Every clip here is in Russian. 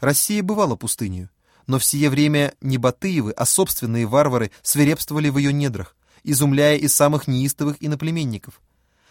Россия бывала пустынью, но в сие время не Батыевы, а собственные варвары свирепствовали в ее недрах, изумляя и самых неистовых иноплеменников.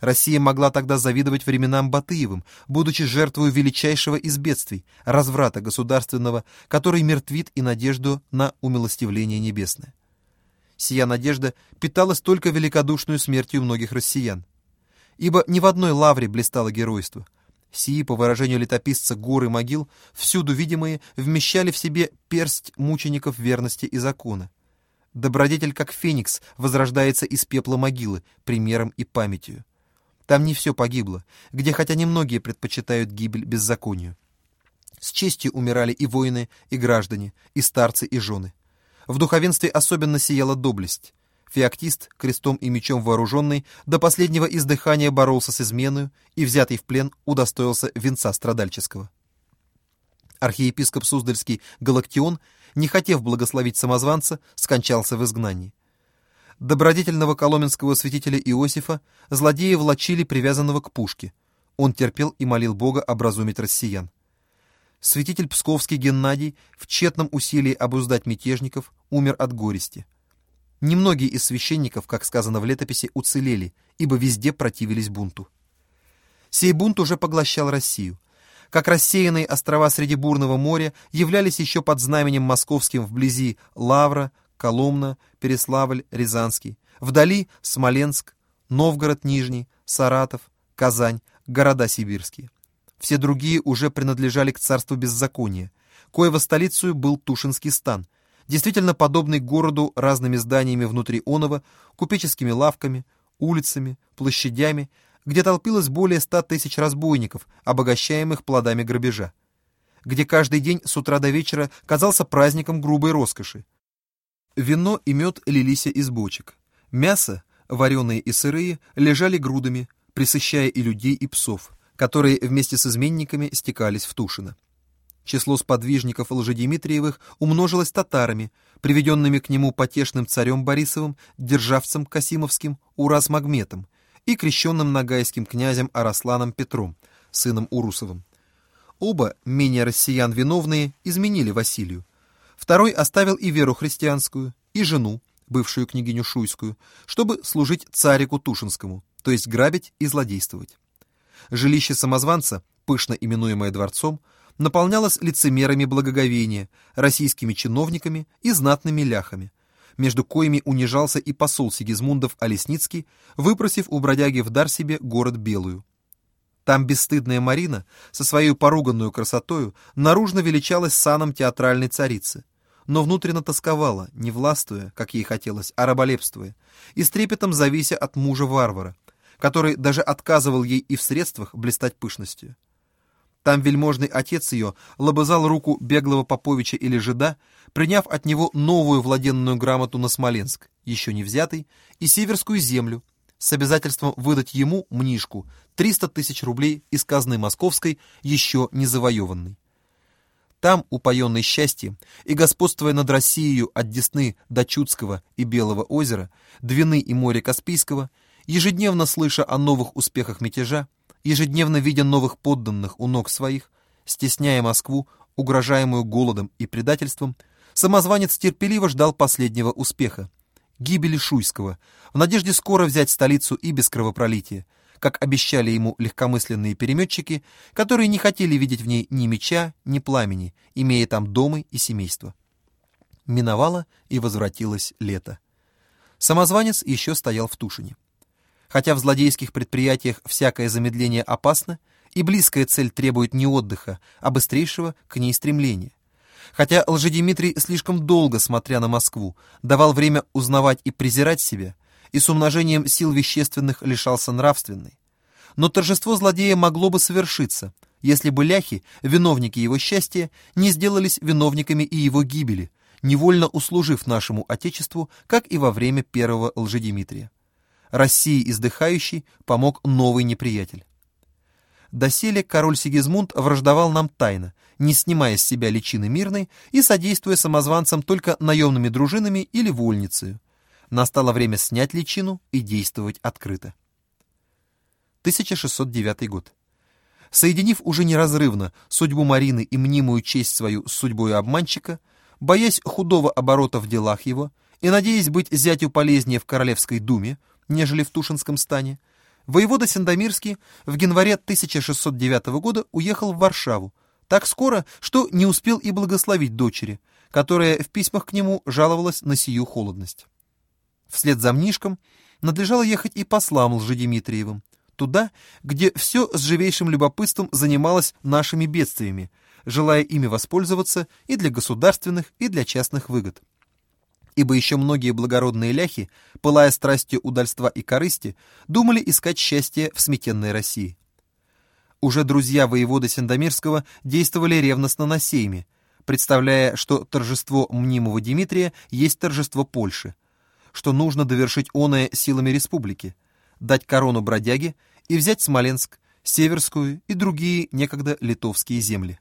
Россия могла тогда завидовать временам Батыевым, будучи жертвой величайшего из бедствий, разврата государственного, который мертвит и надежду на умилостивление небесное. Сия надежда питалась только великодушную смертью многих россиян. Ибо ни в одной лавре блистало геройство — Сии, по выражению летописца горы могил, всюду видимые, вмещали в себе персть мучеников верности и закона. Добродетель, как феникс, возрождается из пепла могилы, примером и памятью. Там не все погибло, где хотя немногие предпочитают гибель беззаконию. С честью умирали и воины, и граждане, и старцы, и жены. В духовенстве особенно сияла доблесть. Феоктист, крестом и мечом вооруженный, до последнего издыхания боролся с изменою и, взятый в плен, удостоился венца страдальческого. Архиепископ Суздальский Галактион, не хотев благословить самозванца, скончался в изгнании. Добродетельного коломенского святителя Иосифа злодеи влачили привязанного к пушке. Он терпел и молил Бога образумить россиян. Святитель Псковский Геннадий в тщетном усилии обуздать мятежников умер от горести. Немногие из священников, как сказано в летописи, уцелели, ибо везде противились бунту. Сей бунт уже поглощал Россию. Как рассеянные острова среди бурного моря являлись еще под знаменем московским вблизи Лавра, Коломна, Переславль, Рязанский, вдали Смоленск, Новгород Нижний, Саратов, Казань, города сибирские. Все другие уже принадлежали к царству беззакония, коего столицей был Тушинский стан – действительно подобный городу разными зданиями внутри Онова, купеческими лавками, улицами, площадями, где толпилось более ста тысяч разбойников, обогащаемых плодами грабежа, где каждый день с утра до вечера казался праздником грубой роскоши. Вино и мед лились из бочек. Мясо, вареные и сырые, лежали грудами, присыщая и людей, и псов, которые вместе с изменниками стекались в Тушино. Число сподвижников Лжедимитриевых умножилось татарами, приведенными к нему потешным царем Борисовым, державцем Касимовским, Ураз Магметом и крещенным нагайским князем Арасланом Петром, сыном Урусовым. Оба, менее россиян виновные, изменили Василию. Второй оставил и веру христианскую, и жену, бывшую княгиню Шуйскую, чтобы служить царику Тушинскому, то есть грабить и злодействовать. Жилище самозванца, пышно именуемое дворцом, наполнялась лицемерами благоговения, российскими чиновниками и знатными ляхами, между коими унижался и посол Сигизмундов Олесницкий, выпросив у бродяги в дар себе город Белую. Там бесстыдная Марина со своей поруганную красотою наружно величалась саном театральной царицы, но внутренно тосковала, не властвуя, как ей хотелось, а раболепствуя, и с трепетом завися от мужа-варвара, который даже отказывал ей и в средствах блистать пышностью. Там вельможный отец ее лобызал руку беглого Поповича или жида, приняв от него новую владенную грамоту на Смоленск, еще не взятый, и Северскую землю, с обязательством выдать ему, мнишку, 300 тысяч рублей из казны московской, еще не завоеванной. Там, упоенный счастьем и господствуя над Россией от Десны до Чудского и Белого озера, Двины и моря Каспийского, ежедневно слыша о новых успехах мятежа, ежедневно видя новых подданных у ног своих, стесняя Москву, угрожаемую голодом и предательством, самозванец терпеливо ждал последнего успеха — гибели Шуйского, в надежде скоро взять столицу и без кровопролития, как обещали ему легкомысленные переметчики, которые не хотели видеть в ней ни меча, ни пламени, имея там дома и семейство. Миновало и возвратилось лето. Самозванец еще стоял в Тушине. Хотя в злодейских предприятиях всякое замедление опасно, и близкая цель требует не отдыха, а быстрейшего к ней стремления. Хотя Лжедимитрий, слишком долго смотря на Москву, давал время узнавать и презирать себя, и с умножением сил вещественных лишался нравственной. Но торжество злодея могло бы совершиться, если бы ляхи, виновники его счастья, не сделались виновниками и его гибели, невольно услужив нашему Отечеству, как и во время первого Лжедимитрия. России издыхающей помог новый неприятель. Доселе король Сигизмунд враждовал нам тайно, не снимая с себя личины мирной и содействуя самозванцам только наемными дружинами или вольницей. Настало время снять личину и действовать открыто. 1609 год. соединив уже неразрывно судьбу Марины и мнимую честь свою с судьбой обманщика, боясь худого оборота в делах его и надеясь быть зятю полезнее в Королевской думе, нежели в Тушинском стане, воевода Сендомирский в январе 1609 года уехал в Варшаву, так скоро, что не успел и благословить дочери, которая в письмах к нему жаловалась на сию холодность. Вслед за Мнишком надлежало ехать и послам Лжедимитриевым, туда, где все с живейшим любопытством занималось нашими бедствиями, желая ими воспользоваться и для государственных, и для частных выгод. Ибо еще многие благородные ляхи, пылая страстью удальства и корысти, думали искать счастье в сметенной России. Уже друзья воевода Сендомирского действовали ревностно на сейме, представляя, что торжество мнимого Дмитрия есть торжество Польши, что нужно довершить оное силами республики, дать корону бродяге и взять Смоленск, Северскую и другие некогда литовские земли.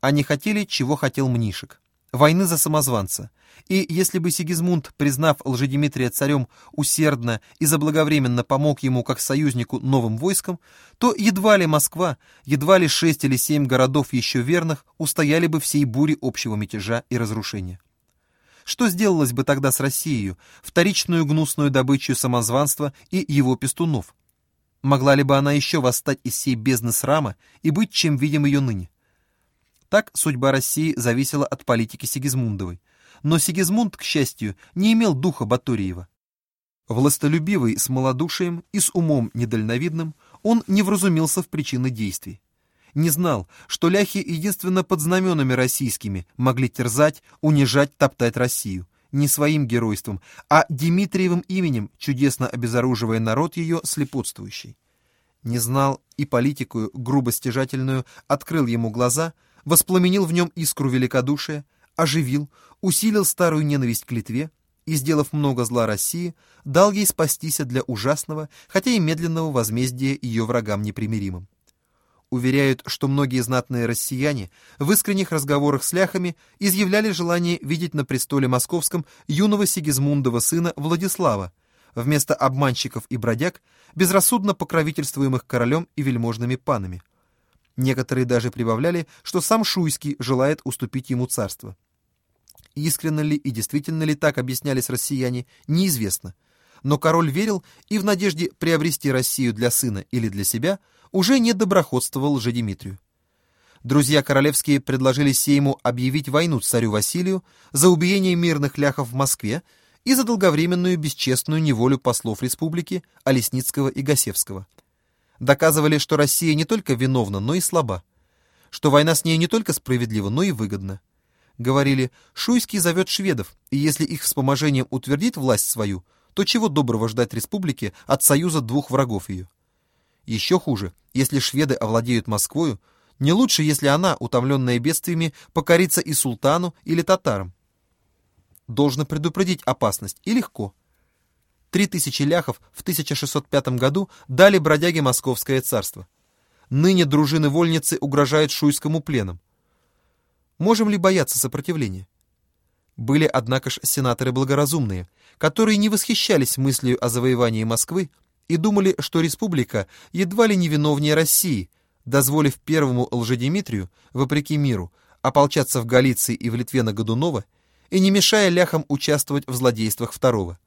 Они хотели, чего хотел Мнишек — войны за самозванца, и если бы Сигизмунд, признав Лжедимитрия царем, усердно и заблаговременно помог ему как союзнику новым войскам, то едва ли Москва, едва ли шесть или семь городов еще верных устояли бы всей буре общего мятежа и разрушения. Что сделалось бы тогда с Россией, вторичную гнусную добычу самозванства и его пестунов? Могла ли бы она еще восстать из сей бездны срама и быть, чем видим ее ныне? Так судьба России зависела от политики Сигизмундовой. Но Сигизмунд, к счастью, не имел духа Батуриева. Властолюбивый с малодушием и с умом недальновидным, он не вразумился в причины действий не знал, что ляхи единственно под знаменами российскими могли терзать, унижать, топтать Россию. Не своим геройством, а Дмитриевым именем, чудесно обезоруживая народ ее слепотствующий. Не знал и политику грубо стяжательную, открыл ему глаза, воспламенил в нем искру великодушия, оживил, усилил старую ненависть к Литве и, сделав много зла России, дал ей спастись для ужасного, хотя и медленного возмездия ее врагам непримиримым уверяют, что многие знатные россияне в искренних разговорах с ляхами изъявляли желание видеть на престоле московском юного Сигизмундова сына Владислава, вместо обманщиков и бродяг, безрассудно покровительствуемых королем и вельможными панами. Некоторые даже прибавляли, что сам Шуйский желает уступить ему царство. Искренне ли и действительно ли так объяснялись россияне, неизвестно. Но король верил и в надежде приобрести Россию для сына или для себя – уже не доброходствовал же Дмитрию. Друзья королевские предложили Сейму объявить войну царю Василию за убиение мирных ляхов в Москве и за долговременную бесчестную неволю послов республики Олесницкого и Гасевского. Доказывали, что Россия не только виновна, но и слаба, что война с ней не только справедлива, но и выгодна. Говорили, Шуйский зовет шведов, и если их вспоможением утвердит власть свою, то чего доброго ждать республике от союза двух врагов ее? Еще хуже, если шведы овладеют Москвою, не лучше, если она, утомленная бедствиями, покорится и султану или татарам. Должно предупредить опасность, и легко. Три тысячи ляхов в 1605 году дали бродяге Московское царство. Ныне дружины-вольницы угрожают шуйскому пленом. Можем ли бояться сопротивления? Были, однако ж, сенаторы благоразумные, которые не восхищались мыслью о завоевании Москвы, и думали, что республика едва ли не виновнее России, дозволив первому Лжедимитрию, вопреки миру, ополчаться в Галиции и в Литве на Годунова и не мешая ляхам участвовать в злодействах второго.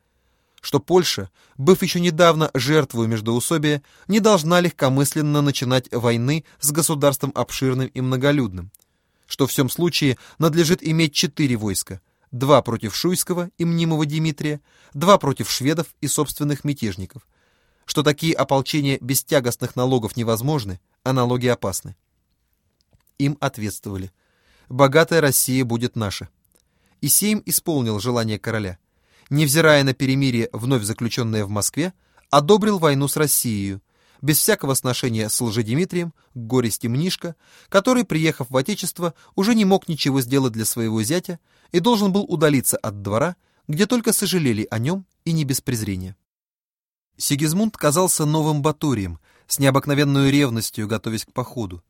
Что Польша, быв еще недавно жертвой междоусобия, не должна легкомысленно начинать войны с государством обширным и многолюдным. Что в всем случае надлежит иметь четыре войска – два против Шуйского и мнимого Дмитрия, два против шведов и собственных мятежников – что такие ополчения без тягостных налогов невозможны, а налоги опасны. Им ответствовали. Богатая Россия будет наша. И Сейм исполнил желание короля. Невзирая на перемирие, вновь заключенное в Москве, одобрил войну с Россией, без всякого сношения с Лжедимитрием, горести Мнишка, который, приехав в Отечество, уже не мог ничего сделать для своего зятя и должен был удалиться от двора, где только сожалели о нем и не без презрения. Сигизмунд казался новым Батурием, с необыкновенной ревностью готовясь к походу.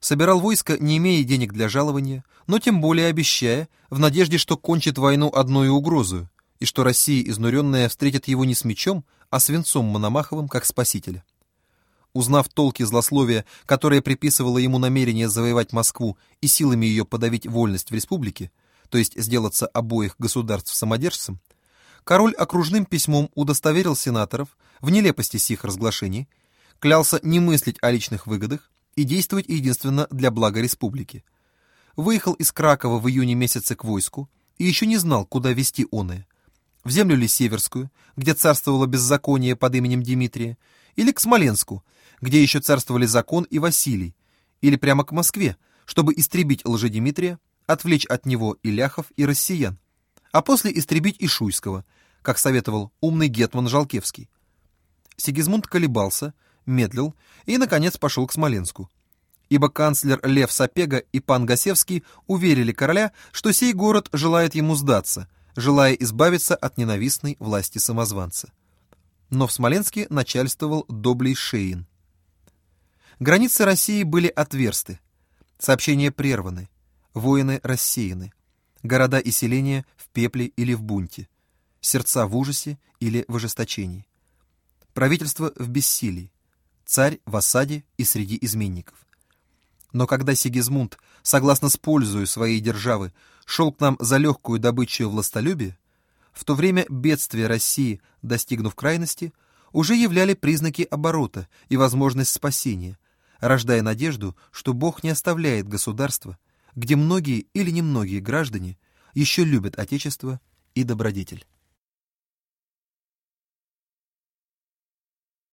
Собирал войско, не имея денег для жалования, но тем более обещая, в надежде, что кончит войну одной угрозою, и что Россия изнуренная встретит его не с мечом, а свинцом Мономаховым как спасителя. узнав толки злословия, которое приписывало ему намерение завоевать Москву и силами ее подавить вольность в республике, то есть сделаться обоих государств самодержцем, король окружным письмом удостоверил сенаторов в нелепости сих разглашений, клялся не мыслить о личных выгодах и действовать единственно для блага республики. Выехал из Кракова в июне месяце к войску и еще не знал, куда вести оное. В землю ли Северскую, где царствовало беззаконие под именем Дмитрия, или к Смоленску, где еще царствовали закон и Василий, или прямо к Москве, чтобы истребить лжедимитрия, отвлечь от него и ляхов, и россиян, а после истребить и Шуйского, как советовал умный гетман Жалкевский. Сигизмунд колебался, медлил и, наконец, пошел к Смоленску. Ибо канцлер Лев Сапега и пан Гасевский уверили короля, что сей город желает ему сдаться, желая избавиться от ненавистной власти самозванца. Но в Смоленске начальствовал Доблей Шейн. Границы России были отверсты, сообщения прерваны, воины рассеяны, города и селения в пепле или в бунте, сердца в ужасе или в ожесточении. Правительство в бессилии, царь в осаде и среди изменников. Но когда Сигизмунд, согласно с пользою своей державы, шел к нам за легкую добычу властолюбия, в то время бедствия России, достигнув крайности, уже являли признаки оборота и возможность спасения, рождая надежду, что Бог не оставляет государства, где многие или немногие граждане еще любят Отечество и добродетель.